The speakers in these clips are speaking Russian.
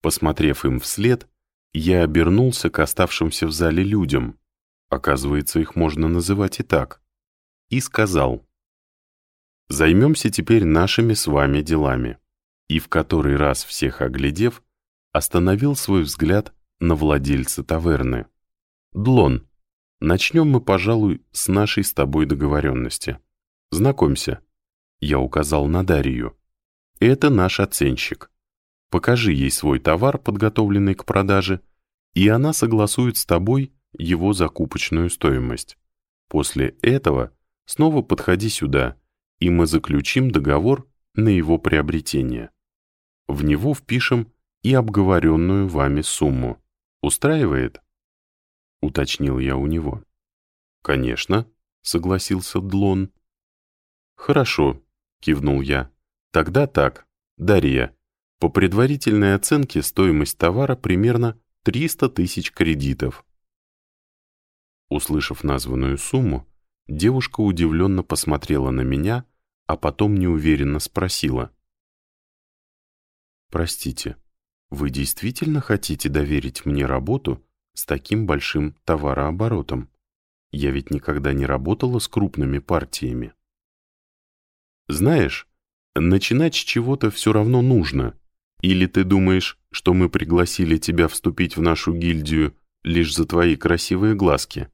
Посмотрев им вслед, я обернулся к оставшимся в зале людям, оказывается, их можно называть и так, и сказал, «Займемся теперь нашими с вами делами», и в который раз всех оглядев, остановил свой взгляд на владельца таверны. «Длон, начнем мы, пожалуй, с нашей с тобой договоренности. Знакомься». Я указал на Дарью. «Это наш оценщик. Покажи ей свой товар, подготовленный к продаже, и она согласует с тобой его закупочную стоимость. После этого снова подходи сюда, и мы заключим договор на его приобретение. В него впишем и обговоренную вами сумму. Устраивает?» — уточнил я у него. «Конечно», — согласился Длон. «Хорошо», — кивнул я. «Тогда так, Дарья, по предварительной оценке стоимость товара примерно 300 тысяч кредитов». Услышав названную сумму, девушка удивленно посмотрела на меня, а потом неуверенно спросила. «Простите, вы действительно хотите доверить мне работу с таким большим товарооборотом? Я ведь никогда не работала с крупными партиями. Знаешь, начинать с чего-то все равно нужно. Или ты думаешь, что мы пригласили тебя вступить в нашу гильдию лишь за твои красивые глазки?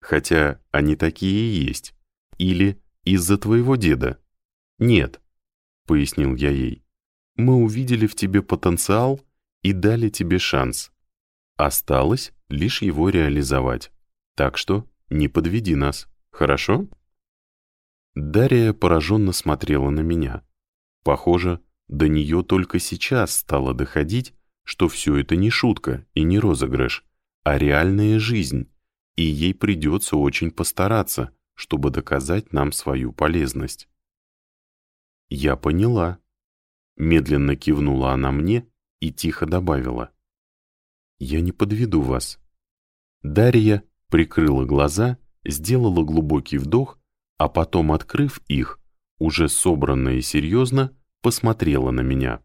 Хотя они такие и есть. Или из-за твоего деда? Нет, пояснил я ей. Мы увидели в тебе потенциал и дали тебе шанс. Осталось лишь его реализовать. Так что не подведи нас, хорошо?» Дарья пораженно смотрела на меня. Похоже, до нее только сейчас стало доходить, что все это не шутка и не розыгрыш, а реальная жизнь, и ей придется очень постараться, чтобы доказать нам свою полезность. «Я поняла», — медленно кивнула она мне и тихо добавила. «Я не подведу вас». Дарья прикрыла глаза, сделала глубокий вдох, а потом, открыв их, уже собранно и серьезно, посмотрела на меня.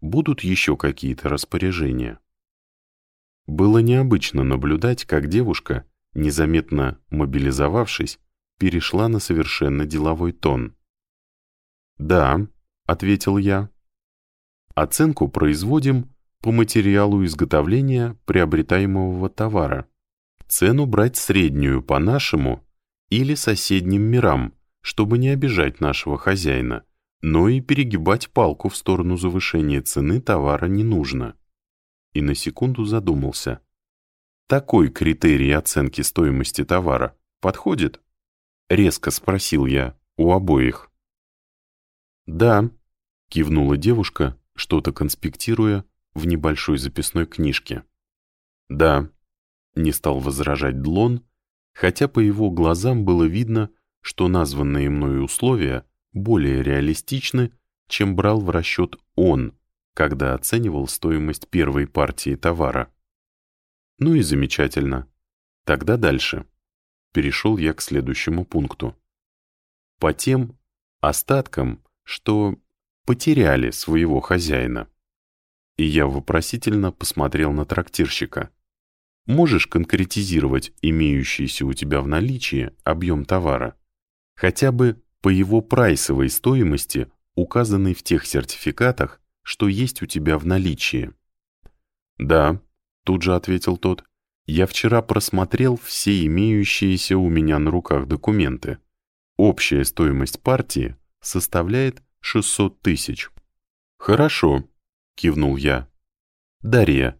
«Будут еще какие-то распоряжения?» Было необычно наблюдать, как девушка, незаметно мобилизовавшись, перешла на совершенно деловой тон. «Да», — ответил я, Оценку производим по материалу изготовления приобретаемого товара. Цену брать среднюю по нашему или соседним мирам, чтобы не обижать нашего хозяина, но и перегибать палку в сторону завышения цены товара не нужно. И на секунду задумался. Такой критерий оценки стоимости товара подходит? Резко спросил я у обоих. «Да», — кивнула девушка, что-то конспектируя в небольшой записной книжке. «Да», — не стал возражать Длон, хотя по его глазам было видно, что названные мною условия более реалистичны, чем брал в расчет он, когда оценивал стоимость первой партии товара. Ну и замечательно. Тогда дальше. Перешел я к следующему пункту. По тем остаткам, что потеряли своего хозяина. И я вопросительно посмотрел на трактирщика. Можешь конкретизировать имеющийся у тебя в наличии объем товара? Хотя бы по его прайсовой стоимости, указанной в тех сертификатах, что есть у тебя в наличии. «Да», — тут же ответил тот, — «я вчера просмотрел все имеющиеся у меня на руках документы. Общая стоимость партии составляет 600 тысяч. Хорошо, кивнул я. Дарья,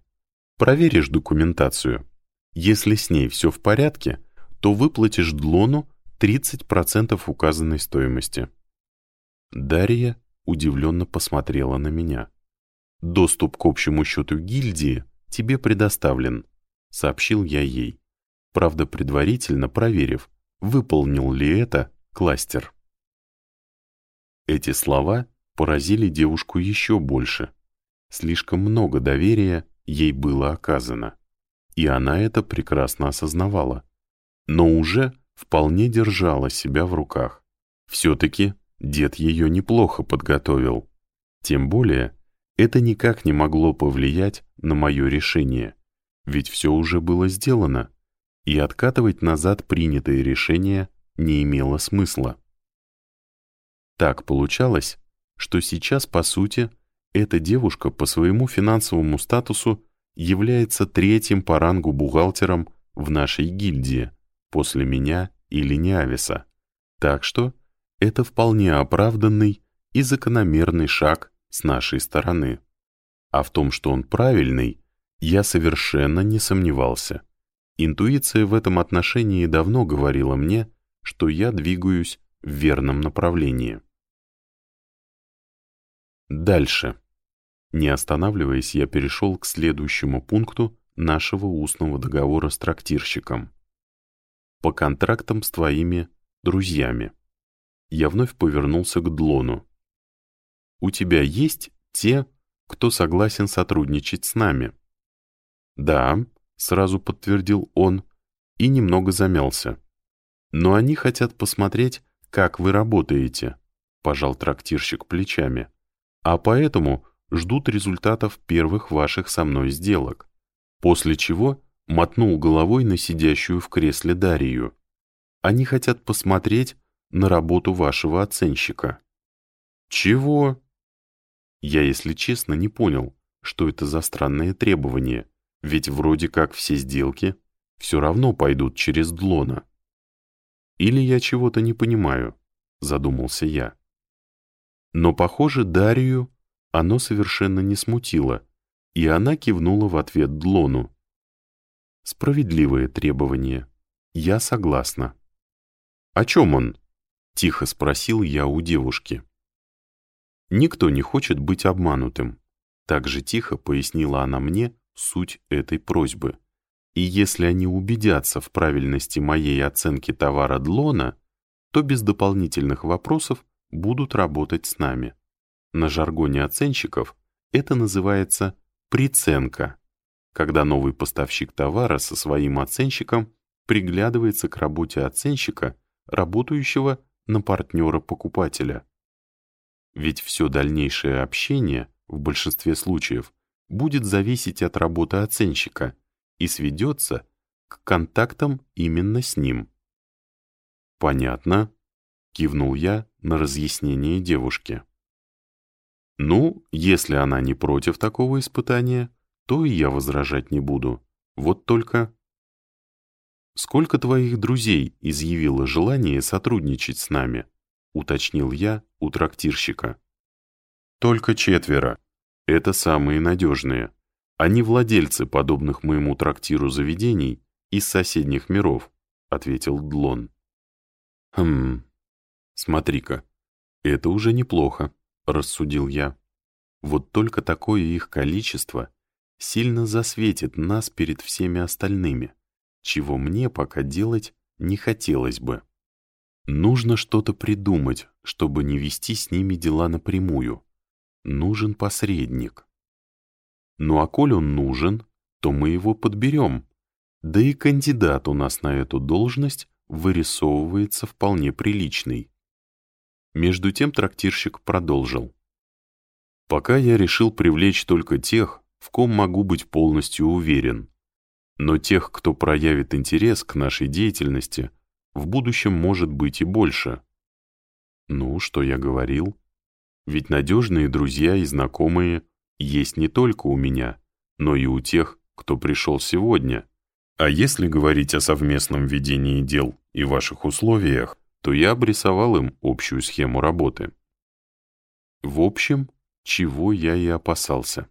проверишь документацию. Если с ней все в порядке, то выплатишь Длону 30% указанной стоимости. Дарья удивленно посмотрела на меня. «Доступ к общему счету гильдии тебе предоставлен», — сообщил я ей, правда предварительно проверив, выполнил ли это кластер. Эти слова поразили девушку еще больше. Слишком много доверия ей было оказано. И она это прекрасно осознавала. Но уже вполне держала себя в руках. Все-таки дед ее неплохо подготовил. Тем более, Это никак не могло повлиять на мое решение, ведь все уже было сделано, и откатывать назад принятые решения не имело смысла. Так получалось, что сейчас, по сути, эта девушка по своему финансовому статусу является третьим по рангу бухгалтером в нашей гильдии, после меня и Лениависа. Так что это вполне оправданный и закономерный шаг с нашей стороны. А в том, что он правильный, я совершенно не сомневался. Интуиция в этом отношении давно говорила мне, что я двигаюсь в верном направлении. Дальше. Не останавливаясь, я перешел к следующему пункту нашего устного договора с трактирщиком. По контрактам с твоими друзьями. Я вновь повернулся к Длону. У тебя есть те, кто согласен сотрудничать с нами? Да, сразу подтвердил он и немного замялся. Но они хотят посмотреть, как вы работаете, пожал трактирщик плечами. А поэтому ждут результатов первых ваших со мной сделок. После чего мотнул головой на сидящую в кресле Дарию. Они хотят посмотреть на работу вашего оценщика. Чего? Я, если честно, не понял, что это за странные требования, ведь вроде как все сделки все равно пойдут через Длона. Или я чего-то не понимаю, задумался я. Но, похоже, Дарью оно совершенно не смутило, и она кивнула в ответ Длону. Справедливое требование. Я согласна. «О чем он?» — тихо спросил я у девушки. «Никто не хочет быть обманутым», — так же тихо пояснила она мне суть этой просьбы. И если они убедятся в правильности моей оценки товара Длона, то без дополнительных вопросов будут работать с нами. На жаргоне оценщиков это называется приценка, когда новый поставщик товара со своим оценщиком приглядывается к работе оценщика, работающего на партнера покупателя. Ведь все дальнейшее общение, в большинстве случаев, будет зависеть от работы оценщика и сведется к контактам именно с ним. «Понятно», — кивнул я на разъяснение девушки. «Ну, если она не против такого испытания, то и я возражать не буду. Вот только...» «Сколько твоих друзей изъявило желание сотрудничать с нами?» — уточнил я у трактирщика. «Только четверо. Это самые надежные. Они владельцы подобных моему трактиру заведений из соседних миров», — ответил Длон. «Хм, смотри-ка, это уже неплохо», — рассудил я. «Вот только такое их количество сильно засветит нас перед всеми остальными, чего мне пока делать не хотелось бы». Нужно что-то придумать, чтобы не вести с ними дела напрямую. Нужен посредник. Ну а коль он нужен, то мы его подберем. Да и кандидат у нас на эту должность вырисовывается вполне приличный. Между тем трактирщик продолжил. Пока я решил привлечь только тех, в ком могу быть полностью уверен. Но тех, кто проявит интерес к нашей деятельности – в будущем может быть и больше. Ну, что я говорил? Ведь надежные друзья и знакомые есть не только у меня, но и у тех, кто пришел сегодня. А если говорить о совместном ведении дел и ваших условиях, то я обрисовал им общую схему работы. В общем, чего я и опасался.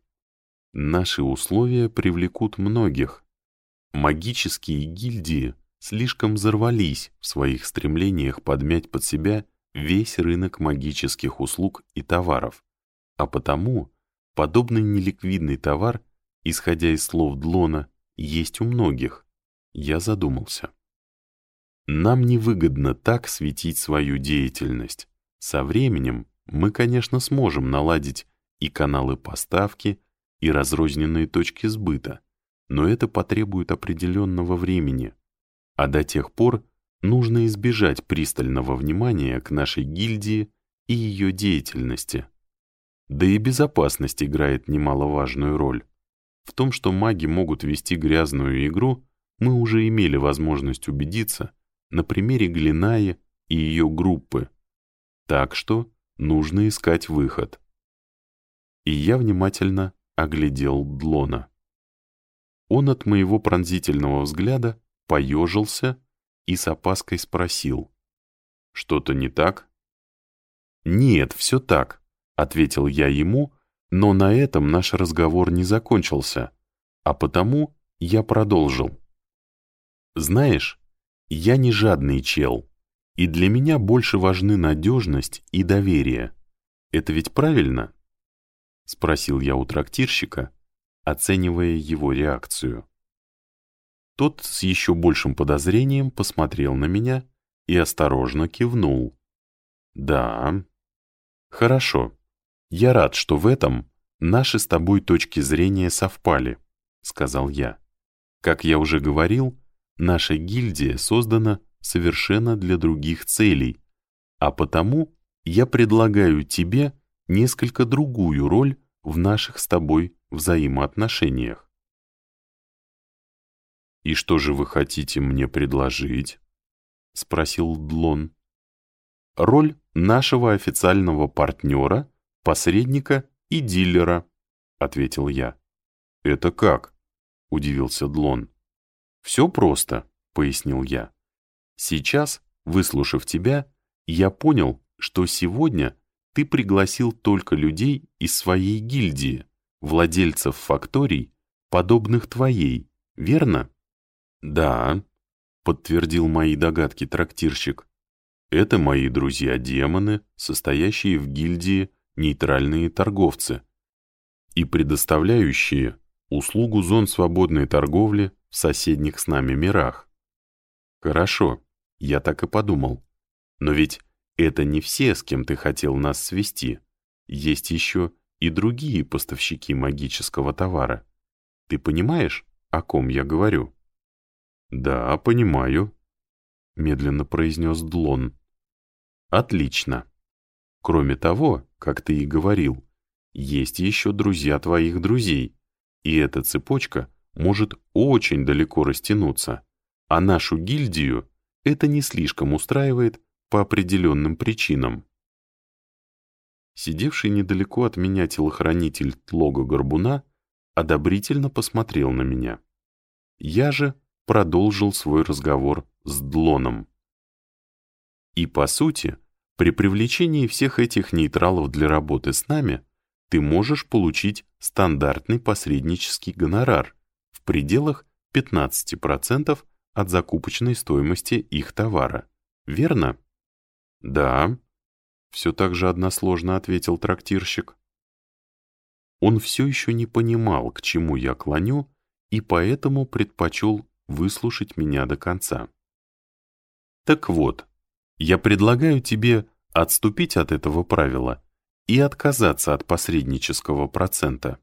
Наши условия привлекут многих. Магические гильдии слишком взорвались в своих стремлениях подмять под себя весь рынок магических услуг и товаров, а потому подобный неликвидный товар, исходя из слов Длона, есть у многих. Я задумался. Нам невыгодно так светить свою деятельность. Со временем мы, конечно, сможем наладить и каналы поставки, и разрозненные точки сбыта, но это потребует определенного времени, а до тех пор нужно избежать пристального внимания к нашей гильдии и ее деятельности. Да и безопасность играет немаловажную роль. В том, что маги могут вести грязную игру, мы уже имели возможность убедиться на примере Глинаи и ее группы. Так что нужно искать выход. И я внимательно оглядел Длона. Он от моего пронзительного взгляда поежился и с опаской спросил. «Что-то не так?» «Нет, все так», — ответил я ему, но на этом наш разговор не закончился, а потому я продолжил. «Знаешь, я не жадный чел, и для меня больше важны надежность и доверие. Это ведь правильно?» — спросил я у трактирщика, оценивая его реакцию. Тот с еще большим подозрением посмотрел на меня и осторожно кивнул. «Да, хорошо. Я рад, что в этом наши с тобой точки зрения совпали», — сказал я. «Как я уже говорил, наша гильдия создана совершенно для других целей, а потому я предлагаю тебе несколько другую роль в наших с тобой взаимоотношениях. «И что же вы хотите мне предложить?» — спросил Длон. «Роль нашего официального партнера, посредника и дилера», — ответил я. «Это как?» — удивился Длон. «Все просто», — пояснил я. «Сейчас, выслушав тебя, я понял, что сегодня ты пригласил только людей из своей гильдии, владельцев факторий, подобных твоей, верно?» «Да», — подтвердил мои догадки трактирщик. «Это мои друзья-демоны, состоящие в гильдии нейтральные торговцы и предоставляющие услугу зон свободной торговли в соседних с нами мирах». «Хорошо, я так и подумал. Но ведь это не все, с кем ты хотел нас свести. Есть еще и другие поставщики магического товара. Ты понимаешь, о ком я говорю?» «Да, понимаю», — медленно произнес Длон. «Отлично. Кроме того, как ты и говорил, есть еще друзья твоих друзей, и эта цепочка может очень далеко растянуться, а нашу гильдию это не слишком устраивает по определенным причинам». Сидевший недалеко от меня телохранитель Тлога Горбуна одобрительно посмотрел на меня. Я же продолжил свой разговор с Длоном. И по сути, при привлечении всех этих нейтралов для работы с нами ты можешь получить стандартный посреднический гонорар в пределах 15% от закупочной стоимости их товара. Верно? Да, все так же односложно ответил трактирщик. Он все еще не понимал, к чему я клоню, и поэтому предпочел выслушать меня до конца. Так вот, я предлагаю тебе отступить от этого правила и отказаться от посреднического процента.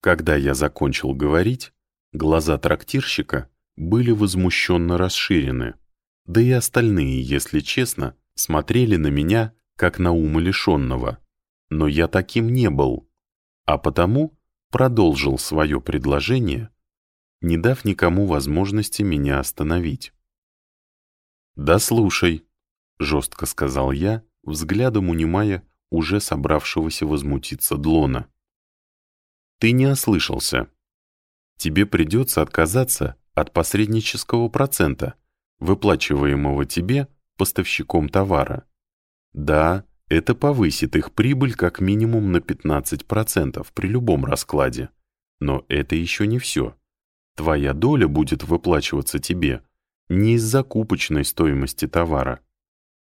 Когда я закончил говорить, глаза трактирщика были возмущенно расширены, да и остальные, если честно, смотрели на меня, как на умалишенного. Но я таким не был, а потому продолжил свое предложение, не дав никому возможности меня остановить. «Да слушай», — жестко сказал я, взглядом унимая уже собравшегося возмутиться Длона. «Ты не ослышался. Тебе придется отказаться от посреднического процента, выплачиваемого тебе поставщиком товара. Да, это повысит их прибыль как минимум на 15% при любом раскладе. Но это еще не все. Твоя доля будет выплачиваться тебе не из закупочной стоимости товара.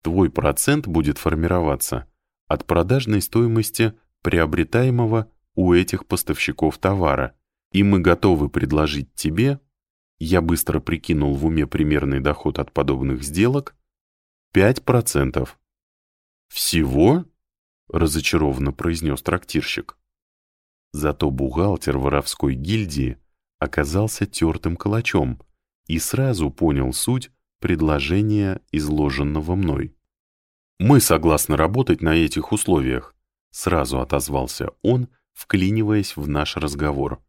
Твой процент будет формироваться от продажной стоимости приобретаемого у этих поставщиков товара, и мы готовы предложить тебе, я быстро прикинул в уме примерный доход от подобных сделок, 5%. «Всего?» — разочарованно произнес трактирщик. Зато бухгалтер воровской гильдии оказался тертым калачом и сразу понял суть предложения, изложенного мной. «Мы согласны работать на этих условиях, Сразу отозвался он, вклиниваясь в наш разговор.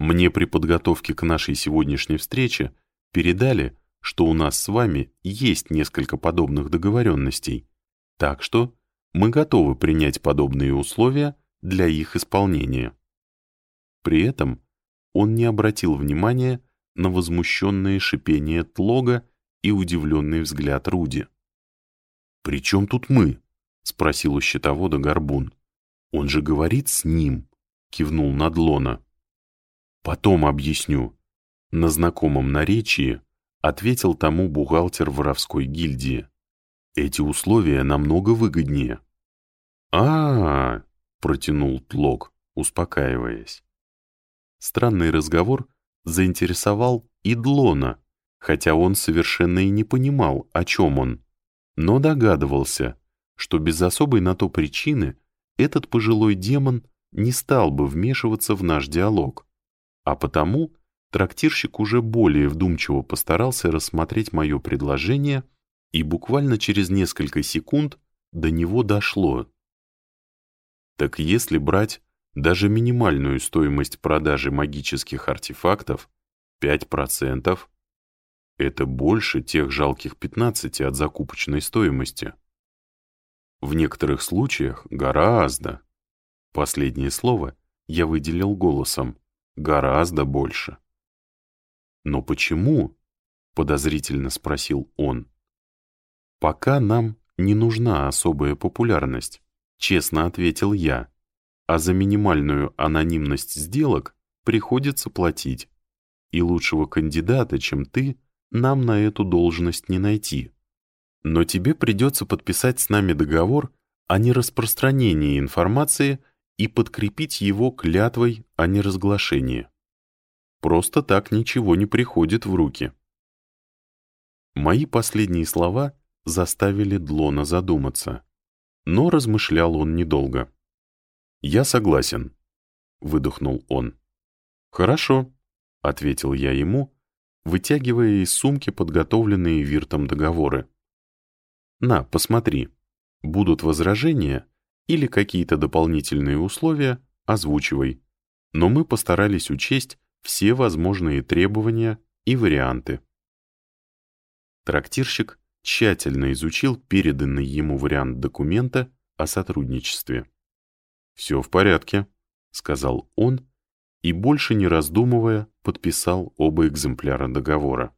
Мне при подготовке к нашей сегодняшней встрече передали, что у нас с вами есть несколько подобных договоренностей, так что мы готовы принять подобные условия для их исполнения. При этом он не обратил внимания на возмущенное шипение Тлога и удивленный взгляд Руди. «При чем тут мы?» — спросил у счетовода Горбун. «Он же говорит с ним», — кивнул Надлона. «Потом объясню». На знакомом наречии ответил тому бухгалтер воровской гильдии. «Эти условия намного выгоднее». А, -а, -а протянул Тлок, успокаиваясь. Странный разговор заинтересовал и Длона, хотя он совершенно и не понимал, о чем он, но догадывался, что без особой на то причины этот пожилой демон не стал бы вмешиваться в наш диалог, а потому трактирщик уже более вдумчиво постарался рассмотреть мое предложение, и буквально через несколько секунд до него дошло. Так если брать даже минимальную стоимость продажи магических артефактов, 5%, это больше тех жалких 15 от закупочной стоимости. В некоторых случаях гораздо. Последнее слово я выделил голосом. Гораздо больше. «Но почему?» — подозрительно спросил он. «Пока нам не нужна особая популярность», — честно ответил я. «А за минимальную анонимность сделок приходится платить. И лучшего кандидата, чем ты, нам на эту должность не найти. Но тебе придется подписать с нами договор о нераспространении информации и подкрепить его клятвой о неразглашении. Просто так ничего не приходит в руки. Мои последние слова заставили Длона задуматься, но размышлял он недолго. «Я согласен», — выдохнул он. «Хорошо», — ответил я ему, вытягивая из сумки подготовленные Виртом договоры. «На, посмотри. Будут возражения или какие-то дополнительные условия, озвучивай. Но мы постарались учесть все возможные требования и варианты. Трактирщик тщательно изучил переданный ему вариант документа о сотрудничестве. «Все в порядке», — сказал он, и, больше не раздумывая, подписал оба экземпляра договора.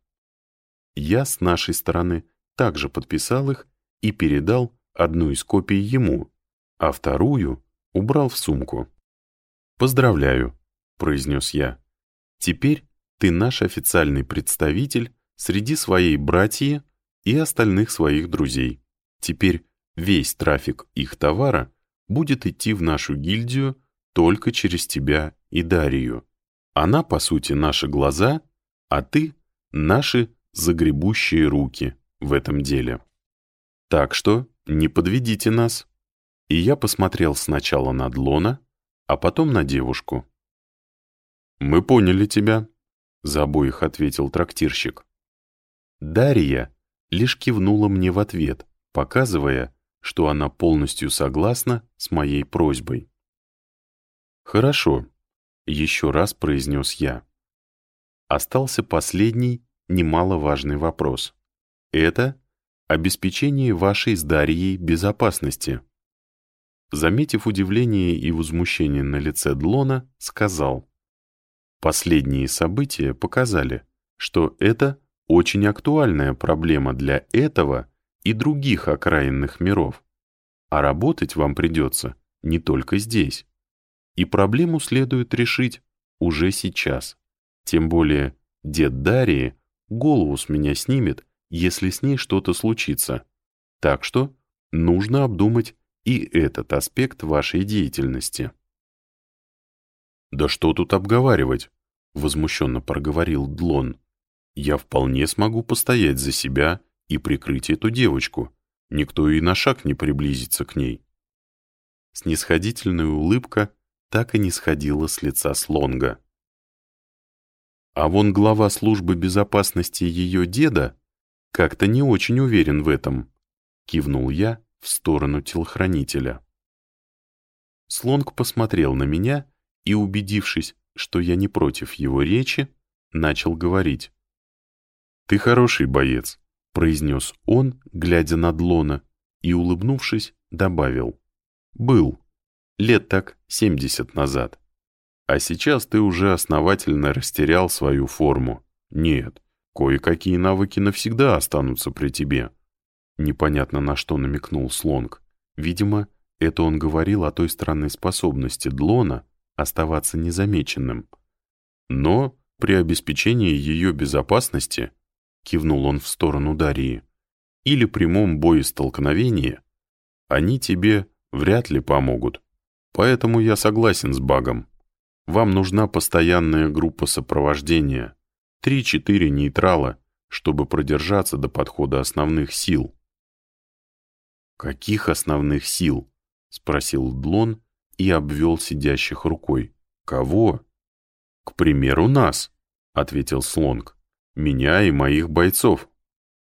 Я с нашей стороны также подписал их и передал одну из копий ему, а вторую убрал в сумку. «Поздравляю», — произнес я. Теперь ты наш официальный представитель среди своей братьи и остальных своих друзей. Теперь весь трафик их товара будет идти в нашу гильдию только через тебя и Дарию. Она, по сути, наши глаза, а ты — наши загребущие руки в этом деле. Так что не подведите нас. И я посмотрел сначала на Длона, а потом на девушку. «Мы поняли тебя», — за обоих ответил трактирщик. Дарья лишь кивнула мне в ответ, показывая, что она полностью согласна с моей просьбой. «Хорошо», — еще раз произнес я. Остался последний, немаловажный вопрос. Это обеспечение вашей с Дарьей безопасности. Заметив удивление и возмущение на лице Длона, сказал — Последние события показали, что это очень актуальная проблема для этого и других окраинных миров. А работать вам придется не только здесь. И проблему следует решить уже сейчас. Тем более дед Дарии голову с меня снимет, если с ней что-то случится. Так что нужно обдумать и этот аспект вашей деятельности. «Да что тут обговаривать?» — возмущенно проговорил Длон. «Я вполне смогу постоять за себя и прикрыть эту девочку. Никто и на шаг не приблизится к ней». Снисходительная улыбка так и не сходила с лица Слонга. А вон глава службы безопасности ее деда как-то не очень уверен в этом, кивнул я в сторону телохранителя. Слонг посмотрел на меня и, убедившись, что я не против его речи, начал говорить. «Ты хороший боец», — произнес он, глядя на Длона, и, улыбнувшись, добавил. «Был. Лет так семьдесят назад. А сейчас ты уже основательно растерял свою форму. Нет, кое-какие навыки навсегда останутся при тебе». Непонятно на что намекнул Слонг. Видимо, это он говорил о той странной способности Длона оставаться незамеченным. Но при обеспечении ее безопасности, кивнул он в сторону Дарьи, или прямом боестолкновении, они тебе вряд ли помогут. Поэтому я согласен с Багом. Вам нужна постоянная группа сопровождения, 3-4 нейтрала, чтобы продержаться до подхода основных сил. «Каких основных сил?» — спросил Длон и обвел сидящих рукой. «Кого?» «К примеру, нас», — ответил Слонг. «Меня и моих бойцов».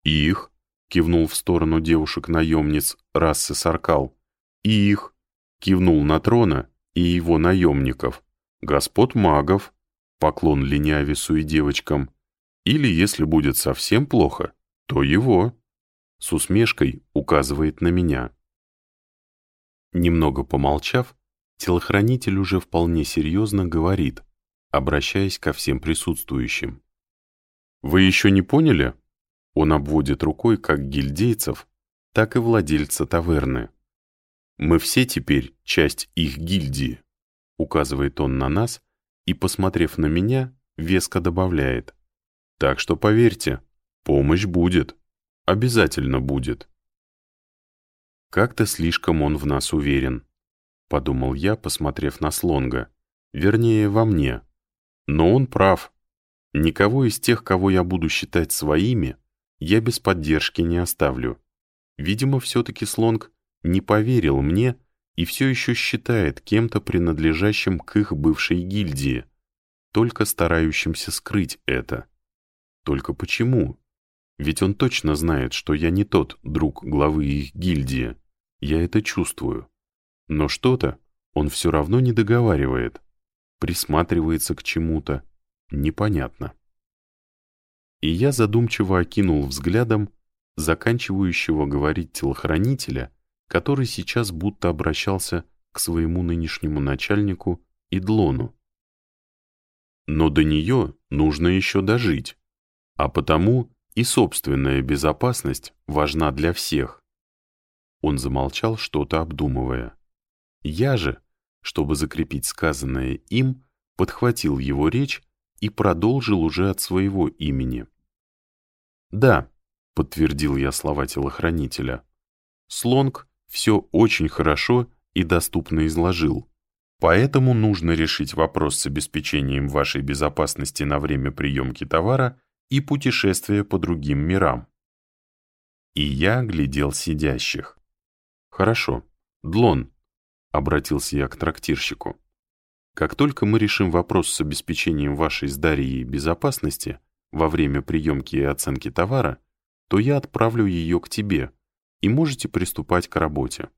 «Их?» — кивнул в сторону девушек-наемниц расы Саркал. «Их?» — кивнул на трона и его наемников. «Господ магов», — поклон Лениавису и девочкам. «Или, если будет совсем плохо, то его». С усмешкой указывает на меня. Немного помолчав, телохранитель уже вполне серьезно говорит, обращаясь ко всем присутствующим. «Вы еще не поняли?» Он обводит рукой как гильдейцев, так и владельца таверны. «Мы все теперь часть их гильдии», — указывает он на нас и, посмотрев на меня, веско добавляет. «Так что поверьте, помощь будет, обязательно будет». Как-то слишком он в нас уверен подумал я, посмотрев на Слонга. Вернее, во мне. Но он прав. Никого из тех, кого я буду считать своими, я без поддержки не оставлю. Видимо, все-таки Слонг не поверил мне и все еще считает кем-то принадлежащим к их бывшей гильдии, только старающимся скрыть это. Только почему? Ведь он точно знает, что я не тот друг главы их гильдии. Я это чувствую. Но что-то он все равно не договаривает, присматривается к чему-то, непонятно. И я задумчиво окинул взглядом заканчивающего говорить телохранителя, который сейчас будто обращался к своему нынешнему начальнику Идлону. Но до нее нужно еще дожить, а потому и собственная безопасность важна для всех. Он замолчал, что-то обдумывая. Я же, чтобы закрепить сказанное им, подхватил его речь и продолжил уже от своего имени. «Да», — подтвердил я слова телохранителя, — «Слонг все очень хорошо и доступно изложил, поэтому нужно решить вопрос с обеспечением вашей безопасности на время приемки товара и путешествия по другим мирам». И я глядел сидящих. «Хорошо. Длон, Обратился я к трактирщику. Как только мы решим вопрос с обеспечением вашей с Дарьей безопасности во время приемки и оценки товара, то я отправлю ее к тебе, и можете приступать к работе.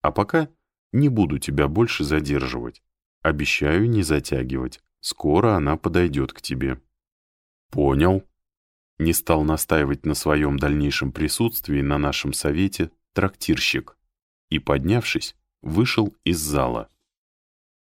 А пока не буду тебя больше задерживать. Обещаю не затягивать. Скоро она подойдет к тебе. Понял. Не стал настаивать на своем дальнейшем присутствии на нашем совете трактирщик. И, поднявшись, вышел из зала.